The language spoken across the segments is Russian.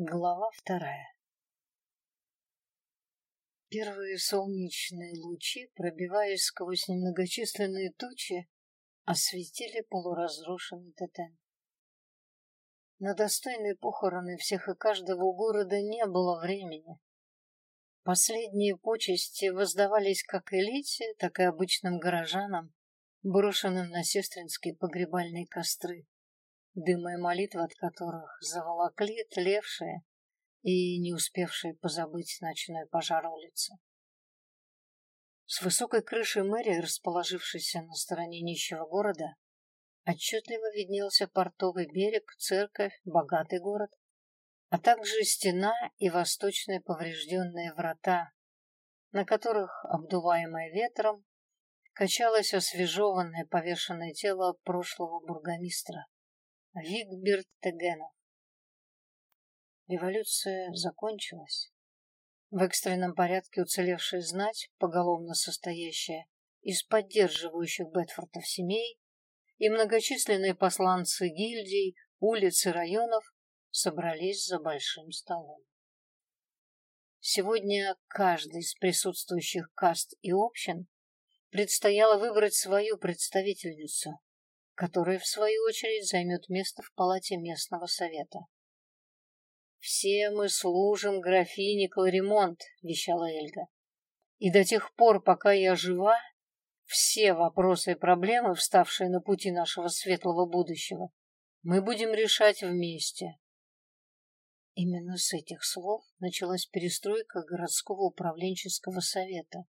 Глава вторая Первые солнечные лучи, пробиваясь сквозь немногочисленные тучи, осветили полуразрушенный тотем. На достойные похороны всех и каждого города не было времени. Последние почести воздавались как элите, так и обычным горожанам, брошенным на сестринские погребальные костры дыма и молитвы от которых заволокли тлевшие и не успевшие позабыть ночной пожар улицы. С высокой крыши мэрии, расположившейся на стороне нищего города, отчетливо виднелся портовый берег, церковь, богатый город, а также стена и восточные поврежденные врата, на которых, обдуваемое ветром, качалось освежеванное повешенное тело прошлого бургомистра. Вигберт Тегенов. Революция закончилась. В экстренном порядке уцелевшая знать, поголовно состоящая из поддерживающих Бетфордов семей, и многочисленные посланцы гильдий, улиц и районов собрались за большим столом. Сегодня каждый из присутствующих каст и общин предстояло выбрать свою представительницу, которая, в свою очередь, займет место в палате местного совета. «Все мы служим графине Кларимонт», — вещала Эльга. «И до тех пор, пока я жива, все вопросы и проблемы, вставшие на пути нашего светлого будущего, мы будем решать вместе». Именно с этих слов началась перестройка городского управленческого совета,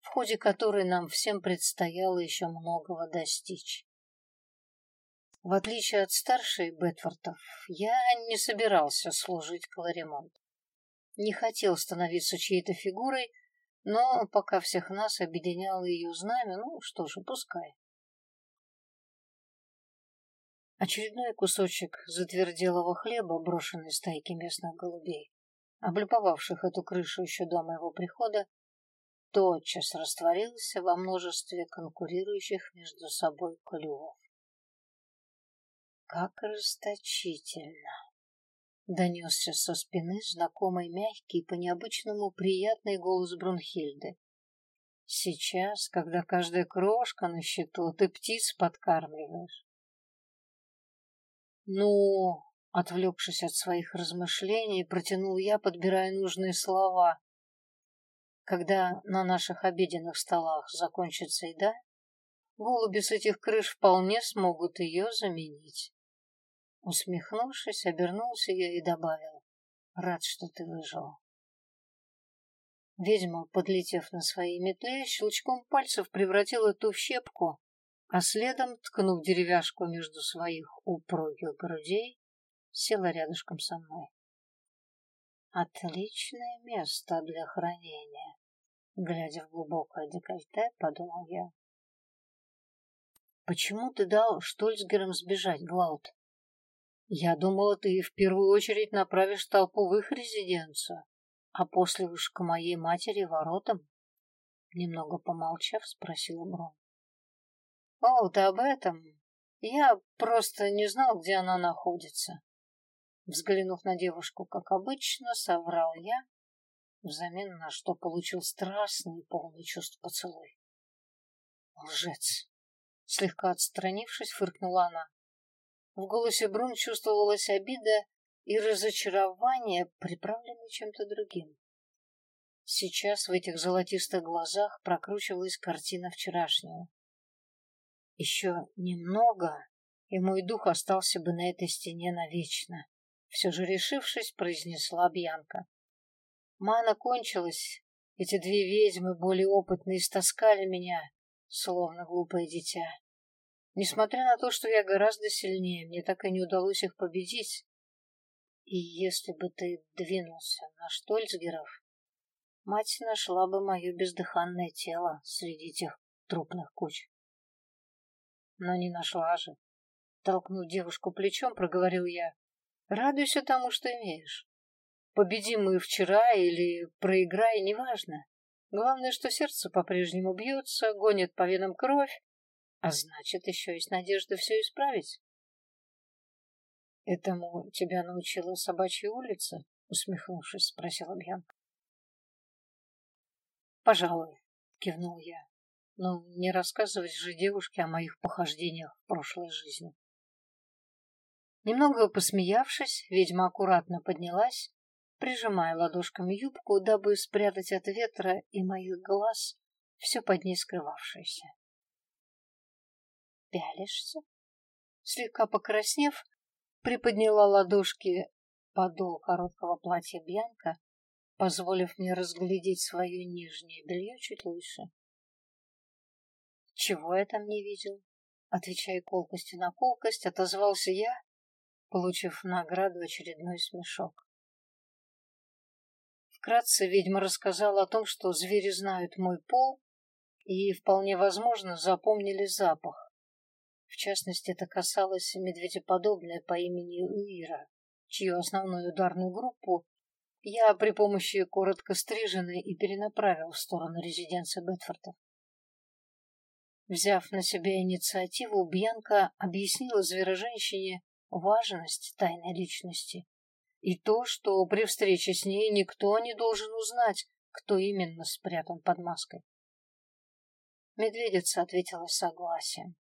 в ходе которой нам всем предстояло еще многого достичь. В отличие от старшей Бетфортов, я не собирался служить Кларимонт. Не хотел становиться чьей-то фигурой, но пока всех нас объединяло ее знамя, ну что же, пускай. Очередной кусочек затверделого хлеба, брошенный стайки местных голубей, облюбовавших эту крышу еще до моего прихода, тотчас растворился во множестве конкурирующих между собой клювов. Как расточительно! Донесся со спины знакомый мягкий, по-необычному приятный голос Брунхильды. Сейчас, когда каждая крошка на счету, ты птиц подкармливаешь. Ну, отвлекшись от своих размышлений, протянул я, подбирая нужные слова. Когда на наших обеденных столах закончится еда, голуби с этих крыш вполне смогут ее заменить. Усмехнувшись, обернулся я и добавил. Рад, что ты выжил. Ведьма, подлетев на своей метле, щелчком пальцев превратила ту в щепку, а следом, ткнув деревяшку между своих упругих грудей, села рядышком со мной. Отличное место для хранения, глядя в глубокое декольте, подумал я. Почему ты дал Штольцгерам сбежать, Глаут? Я думала, ты в первую очередь направишь толпу в их резиденцию, а после уж к моей матери воротам. Немного помолчав, спросила Брон. О, ты об этом? Я просто не знал, где она находится. Взглянув на девушку, как обычно, соврал я, взамен на что получил страстный, полный чувств поцелуй. Лжец! Слегка отстранившись, фыркнула она. В голосе Брун чувствовалась обида и разочарование, приправленные чем-то другим. Сейчас в этих золотистых глазах прокручивалась картина вчерашнего. Еще немного, и мой дух остался бы на этой стене навечно. Все же решившись, произнесла Бьянка. Мана кончилась. Эти две ведьмы, более опытные, истаскали меня, словно глупое дитя. Несмотря на то, что я гораздо сильнее, мне так и не удалось их победить. И если бы ты двинулся на Штольцгеров, мать нашла бы мое бездыханное тело среди тех трупных куч. Но не нашла же. Толкнув девушку плечом, проговорил я. Радуйся тому, что имеешь. Победим мы вчера или проиграй, неважно. Главное, что сердце по-прежнему бьется, гонит по венам кровь, а значит, еще есть надежда все исправить. Этому тебя научила собачья улица? Усмехнувшись, спросила Бьянка. Пожалуй, кивнул я. Но не рассказывать же девушке о моих похождениях в прошлой жизни. Немного посмеявшись, ведьма аккуратно поднялась, прижимая ладошками юбку, дабы спрятать от ветра и моих глаз все под ней скрывавшееся. «Пялишься?» Слегка покраснев, приподняла ладошки подол короткого платья Бьянка, позволив мне разглядеть свое нижнее белье чуть лучше. «Чего я там не видел?» Отвечая колкостью на колкость, отозвался я, получив награду очередной смешок. Вкратце ведьма рассказала о том, что звери знают мой пол и, вполне возможно, запомнили запах. В частности, это касалось медведеподобной по имени Уира, чью основную ударную группу я при помощи коротко стриженной и перенаправил в сторону резиденции Бетфорда. Взяв на себя инициативу, Бьянка объяснила звероженщине важность тайной личности и то, что при встрече с ней никто не должен узнать, кто именно спрятан под маской. Медведица ответила согласием.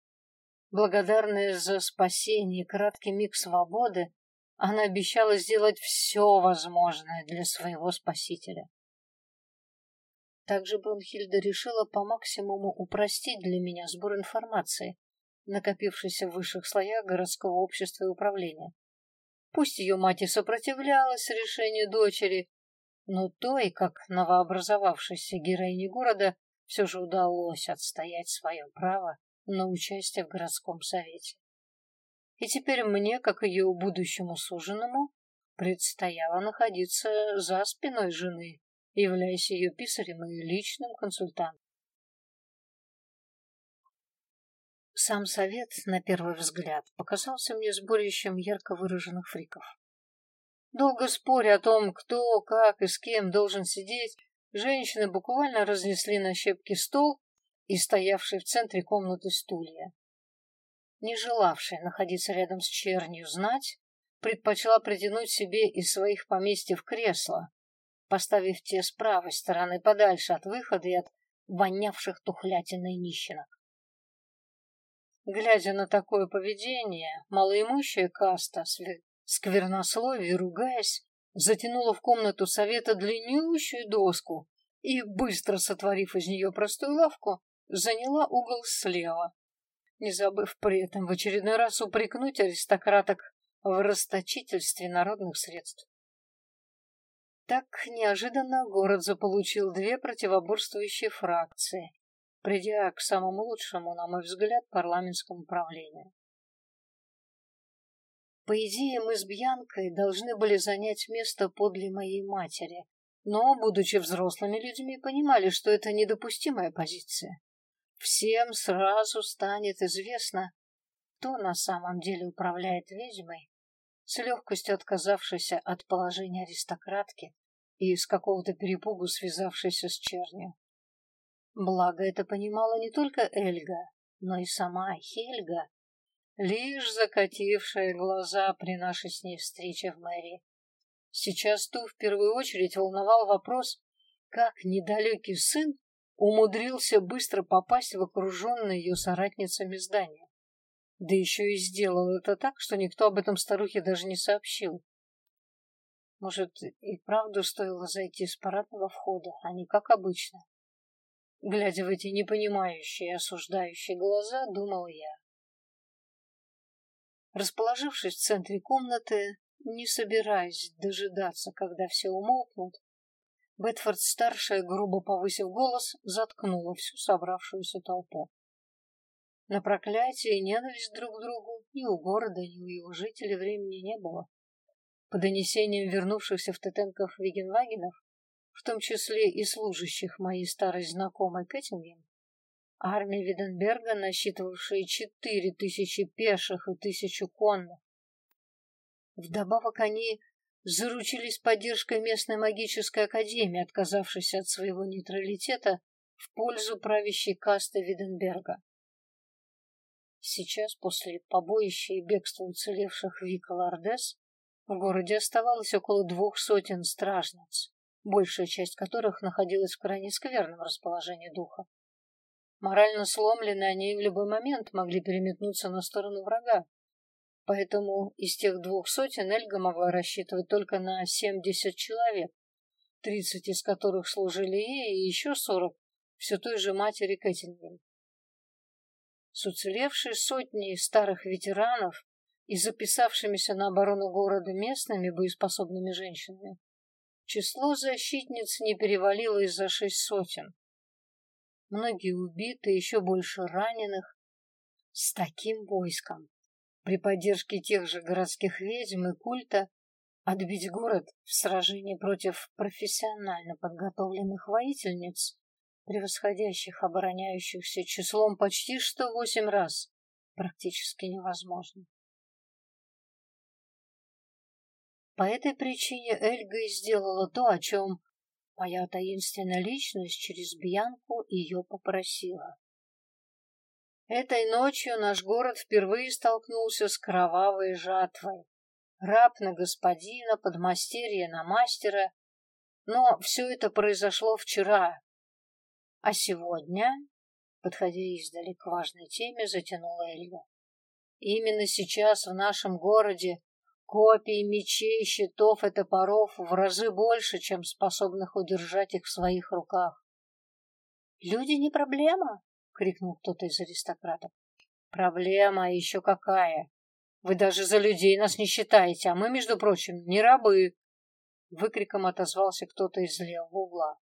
Благодарная за спасение и краткий миг свободы, она обещала сделать все возможное для своего спасителя. Также Брунхильда решила по максимуму упростить для меня сбор информации, накопившейся в высших слоях городского общества и управления. Пусть ее мать и сопротивлялась решению дочери, но той, как новообразовавшейся героине города, все же удалось отстоять свое право на участие в городском совете. И теперь мне, как ее будущему суженому, предстояло находиться за спиной жены, являясь ее писарем и личным консультантом. Сам совет, на первый взгляд, показался мне сборищем ярко выраженных фриков. Долго споря о том, кто, как и с кем должен сидеть, женщины буквально разнесли на щепки стол и стоявший в центре комнаты стулья. Не желавшая находиться рядом с чернью знать, предпочла притянуть себе из своих поместьев кресло, поставив те с правой стороны подальше от выхода и от вонявших тухлятиной нищенок. Глядя на такое поведение, малоимущая каста, сквернословие, ругаясь, затянула в комнату совета длиннющую доску и, быстро сотворив из нее простую лавку, заняла угол слева, не забыв при этом в очередной раз упрекнуть аристократок в расточительстве народных средств. Так неожиданно город заполучил две противоборствующие фракции, придя к самому лучшему, на мой взгляд, парламентскому правлению. По идее, мы с Бьянкой должны были занять место подле моей матери, но, будучи взрослыми людьми, понимали, что это недопустимая позиция. Всем сразу станет известно, кто на самом деле управляет ведьмой, с легкостью отказавшейся от положения аристократки и с какого-то перепугу связавшейся с чернью. Благо это понимала не только Эльга, но и сама Хельга, лишь закатившая глаза при нашей с ней встрече в мэрии. Сейчас ту в первую очередь волновал вопрос, как недалекий сын умудрился быстро попасть в окруженное ее соратницами здание. Да еще и сделал это так, что никто об этом старухе даже не сообщил. Может, и правду стоило зайти с парадного входа, а не как обычно. Глядя в эти непонимающие и осуждающие глаза, думал я. Расположившись в центре комнаты, не собираясь дожидаться, когда все умолкнут, Бетфорд-старшая, грубо повысив голос, заткнула всю собравшуюся толпу. На проклятие и ненависть друг к другу ни у города, ни у его жителей времени не было. По донесениям вернувшихся в Тетенков Вигенвагенов, в том числе и служащих моей старой знакомой Кэттингем, армия Виденберга, насчитывавшая четыре тысячи пеших и тысячу конных. Вдобавок они заручились поддержкой местной магической академии, отказавшейся от своего нейтралитета в пользу правящей касты Виденберга. Сейчас, после побоища и бегства уцелевших Вика Лордес, в городе оставалось около двух сотен стражниц, большая часть которых находилась в крайне скверном расположении духа. Морально сломленные они в любой момент могли переметнуться на сторону врага, поэтому из тех двух сотен Эльга могла рассчитывать только на семьдесят человек, тридцать из которых служили ей, и еще сорок все той же матери Кэттингем. С уцелевшей сотней старых ветеранов и записавшимися на оборону города местными боеспособными женщинами, число защитниц не перевалило из за шесть сотен. Многие убиты, еще больше раненых. С таким войском, при поддержке тех же городских ведьм и культа, отбить город в сражении против профессионально подготовленных воительниц, превосходящих обороняющихся числом почти что восемь раз, практически невозможно. По этой причине Эльга и сделала то, о чем моя таинственная личность через Бьянку ее попросила. Этой ночью наш город впервые столкнулся с кровавой жатвой. Раб на господина, подмастерье на мастера. Но все это произошло вчера. А сегодня, подходя издали к важной теме, затянула Эльга. Именно сейчас в нашем городе Копий, мечей, щитов и топоров в разы больше, чем способных удержать их в своих руках. «Люди не проблема!» — крикнул кто-то из аристократов. «Проблема еще какая! Вы даже за людей нас не считаете, а мы, между прочим, не рабы!» Выкриком отозвался кто-то из левого угла.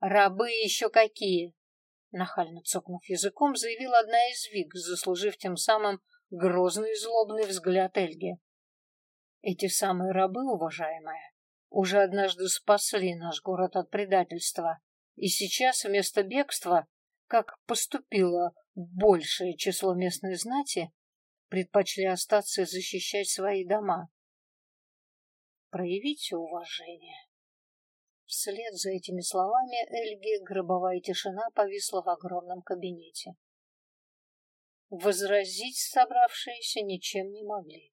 «Рабы еще какие!» Нахально цокнув языком, заявила одна из виг, заслужив тем самым грозный и злобный взгляд Эльги. Эти самые рабы, уважаемая, уже однажды спасли наш город от предательства, и сейчас вместо бегства, как поступило большее число местной знати, предпочли остаться и защищать свои дома. Проявите уважение. Вслед за этими словами Эльги гробовая тишина повисла в огромном кабинете. Возразить собравшиеся ничем не могли.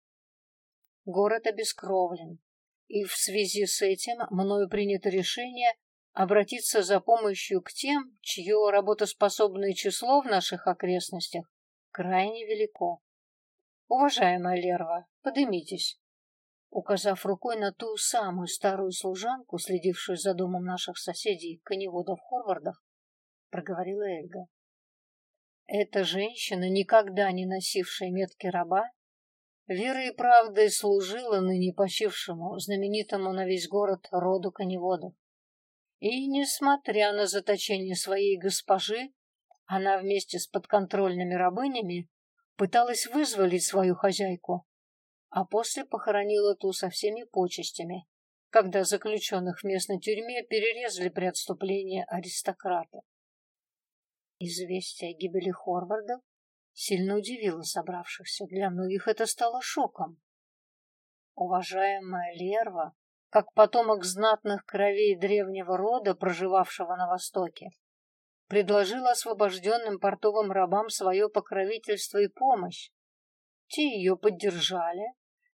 Город обескровлен, и в связи с этим мною принято решение обратиться за помощью к тем, чье работоспособное число в наших окрестностях крайне велико. Уважаемая Лерва, подымитесь. Указав рукой на ту самую старую служанку, следившую за домом наших соседей, коневодов-хорвардов, проговорила Эльга. Эта женщина, никогда не носившая метки раба, верой и правдой служила ныне почившему, знаменитому на весь город роду коневодов. И, несмотря на заточение своей госпожи, она вместе с подконтрольными рабынями пыталась вызволить свою хозяйку, а после похоронила ту со всеми почестями, когда заключенных в местной тюрьме перерезали при отступлении аристократы. Известие о гибели Хорвардов сильно удивило собравшихся. Для многих это стало шоком. Уважаемая Лерва, как потомок знатных кровей древнего рода, проживавшего на Востоке, предложила освобожденным портовым рабам свое покровительство и помощь. Те ее поддержали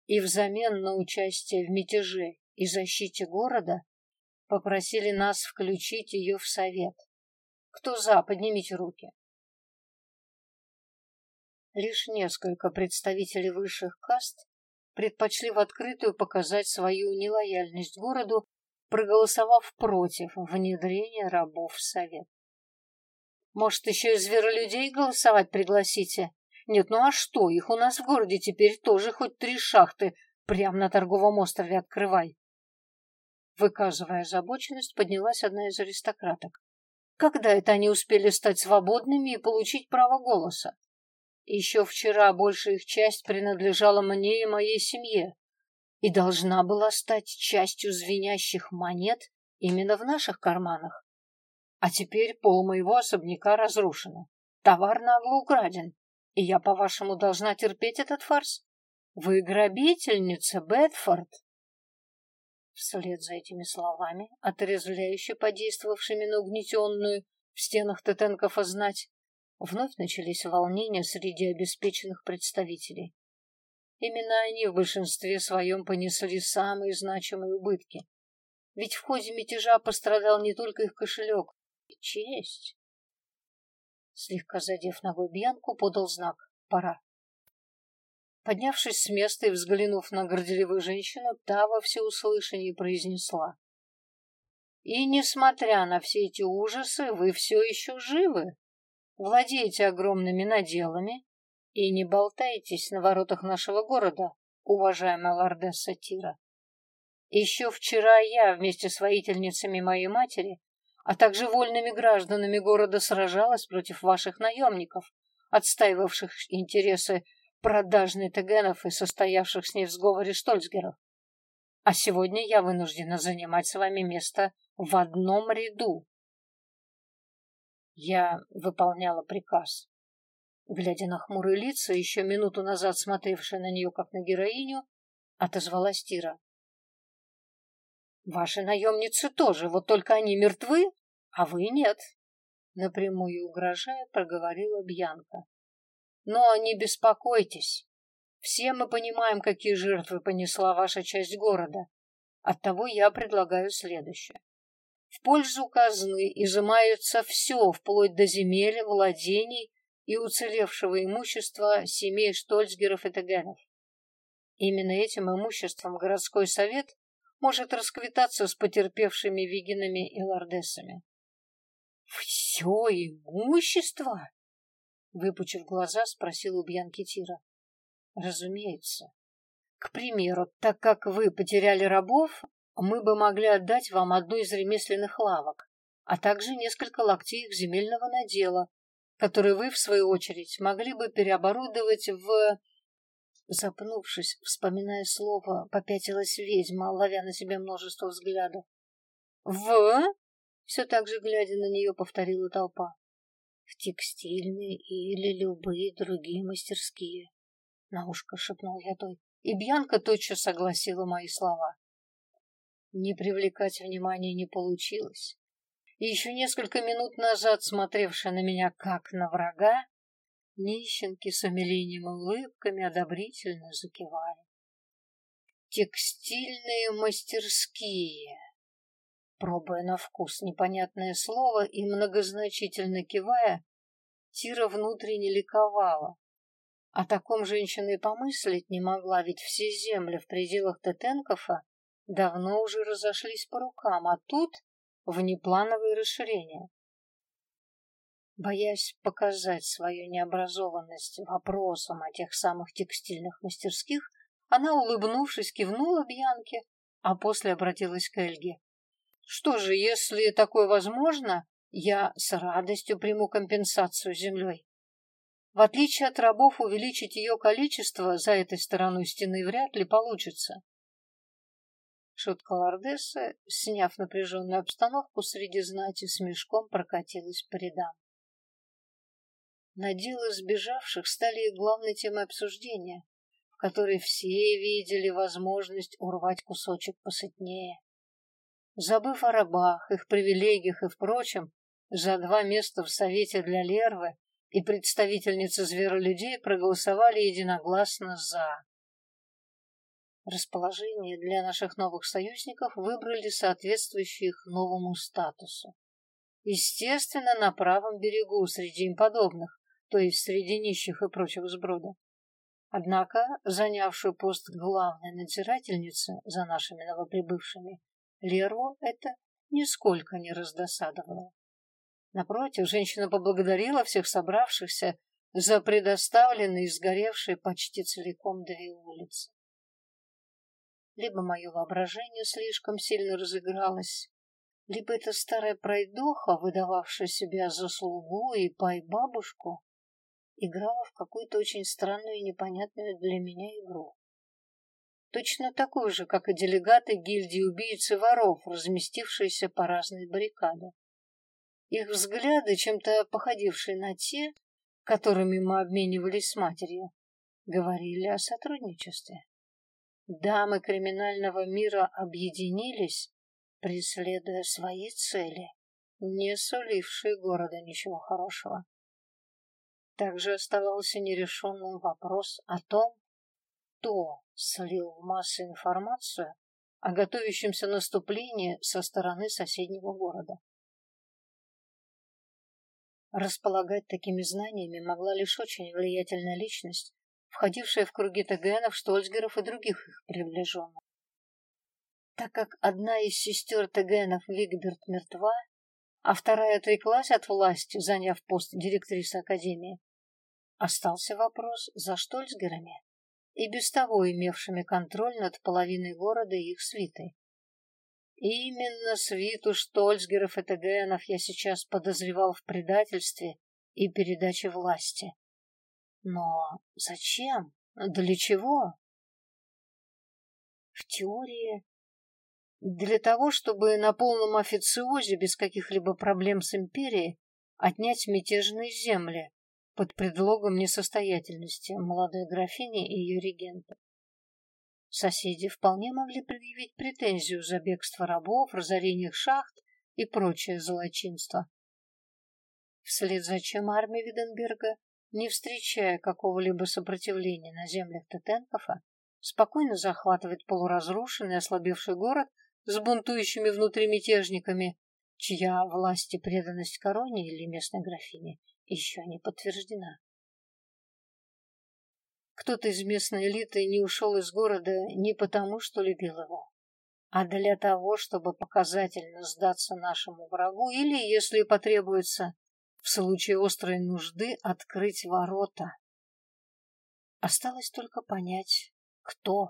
и взамен на участие в мятеже и защите города попросили нас включить ее в совет. Кто за, поднимите руки. Лишь несколько представителей высших каст предпочли в открытую показать свою нелояльность городу, проголосовав против внедрения рабов в совет. Может, еще и зверолюдей голосовать пригласите? Нет, ну а что, их у нас в городе теперь тоже хоть три шахты прямо на торговом острове открывай. Выказывая озабоченность, поднялась одна из аристократок. Когда это они успели стать свободными и получить право голоса? Еще вчера большая их часть принадлежала мне и моей семье и должна была стать частью звенящих монет именно в наших карманах. А теперь пол моего особняка разрушено. Товар нагло украден. И я, по-вашему, должна терпеть этот фарс? Вы грабительница, Бетфорд. Вслед за этими словами, отрезвляюще подействовавшими на угнетенную в стенах Тетенков знать, Вновь начались волнения среди обеспеченных представителей. Именно они в большинстве своем понесли самые значимые убытки. Ведь в ходе мятежа пострадал не только их кошелек, и честь. Слегка задев ногой Бьянку, подал знак «Пора». Поднявшись с места и взглянув на горделивую женщину, та во всеуслышание произнесла. «И несмотря на все эти ужасы, вы все еще живы, владеете огромными наделами и не болтаетесь на воротах нашего города, уважаемая лордесса Тира. Еще вчера я вместе с воительницами моей матери, а также вольными гражданами города сражалась против ваших наемников, отстаивавших интересы продажной Тегенов и состоявших с ней в сговоре Штольцгеров. А сегодня я вынуждена занимать с вами место в одном ряду. Я выполняла приказ. Глядя на хмурые лица, еще минуту назад смотревшая на нее как на героиню, отозвалась Тира. Ваши наемницы тоже, вот только они мертвы, а вы нет. Напрямую угрожая, проговорила Бьянка. Но не беспокойтесь. Все мы понимаем, какие жертвы понесла ваша часть города. Оттого я предлагаю следующее. В пользу казны изымается все, вплоть до земель, владений и уцелевшего имущества семей Штольцгеров и Тегенов. Именно этим имуществом городской совет может расквитаться с потерпевшими вигинами и лордесами. «Все имущество?» Выпучив глаза, спросил у Бьянки Тира. «Разумеется. К примеру, так как вы потеряли рабов, мы бы могли отдать вам одну из ремесленных лавок, а также несколько локтей их земельного надела, которые вы, в свою очередь, могли бы переоборудовать в Запнувшись, вспоминая слово, попятилась ведьма, ловя на себе множество взглядов. «В?» — все так же, глядя на нее, повторила толпа. «В текстильные или любые другие мастерские», — на ушко шепнул я той. И Бьянка тотчас согласила мои слова. Не привлекать внимания не получилось. И еще несколько минут назад, смотревшая на меня как на врага, Нищенки с умилением и улыбками одобрительно закивали. Текстильные мастерские. Пробуя на вкус непонятное слово и многозначительно кивая, Тира внутренне ликовала. О таком женщина и помыслить не могла, ведь все земли в пределах Тетенкофа давно уже разошлись по рукам, а тут внеплановые расширения. Боясь показать свою необразованность вопросом о тех самых текстильных мастерских, она, улыбнувшись, кивнула Бьянке, а после обратилась к Эльге. «Что же, если такое возможно, я с радостью приму компенсацию землей. В отличие от рабов, увеличить ее количество за этой стороной стены вряд ли получится. Шутка лордесса, сняв напряженную обстановку среди знати, с мешком прокатилась по рядам. Наделы сбежавших стали главной темой обсуждения, в которой все видели возможность урвать кусочек посытнее. Забыв о рабах, их привилегиях и впрочем, за два места в Совете для Лервы и представительницы зверолюдей проголосовали единогласно «за». Расположение для наших новых союзников выбрали соответствующие их новому статусу. Естественно, на правом берегу среди им подобных, то есть среди нищих и прочих сброда. Однако, занявшую пост главной надзирательницы за нашими новоприбывшими, Леру это нисколько не раздосадовало. Напротив, женщина поблагодарила всех собравшихся за предоставленные и сгоревшие почти целиком две улицы. Либо мое воображение слишком сильно разыгралось, либо эта старая пройдоха, выдававшая себя за слугу и пай-бабушку, играла в какую-то очень странную и непонятную для меня игру. Точно такую же, как и делегаты гильдии убийц и воров, разместившиеся по разные баррикады. Их взгляды, чем-то походившие на те, которыми мы обменивались с матерью, говорили о сотрудничестве. Дамы криминального мира объединились, преследуя свои цели, не сулившие города ничего хорошего. Также оставался нерешенным вопрос о том, кто слил в массы информацию о готовящемся наступлении со стороны соседнего города. Располагать такими знаниями могла лишь очень влиятельная личность, входившая в круги Тегенов, Штольцгеров и других их приближенных. Так как одна из сестер Тегенов, Вигберт, мертва, а вторая отреклась от власти, заняв пост директрисы Академии, остался вопрос за Штольцгерами и без того имевшими контроль над половиной города и их свитой. Именно свиту Штольцгеров и Тегенов я сейчас подозревал в предательстве и передаче власти. Но зачем? Для чего? В теории для того, чтобы на полном официозе, без каких-либо проблем с империей, отнять мятежные земли под предлогом несостоятельности молодой графини и ее регента. Соседи вполне могли предъявить претензию за бегство рабов, разорение шахт и прочее злочинство. Вслед за чем армия Виденберга, не встречая какого-либо сопротивления на землях Тетенкофа, спокойно захватывает полуразрушенный ослабевший город с бунтующими внутри мятежниками, чья власть и преданность короне или местной графине еще не подтверждена. Кто-то из местной элиты не ушел из города не потому, что любил его, а для того, чтобы показательно сдаться нашему врагу или, если потребуется, в случае острой нужды открыть ворота. Осталось только понять, кто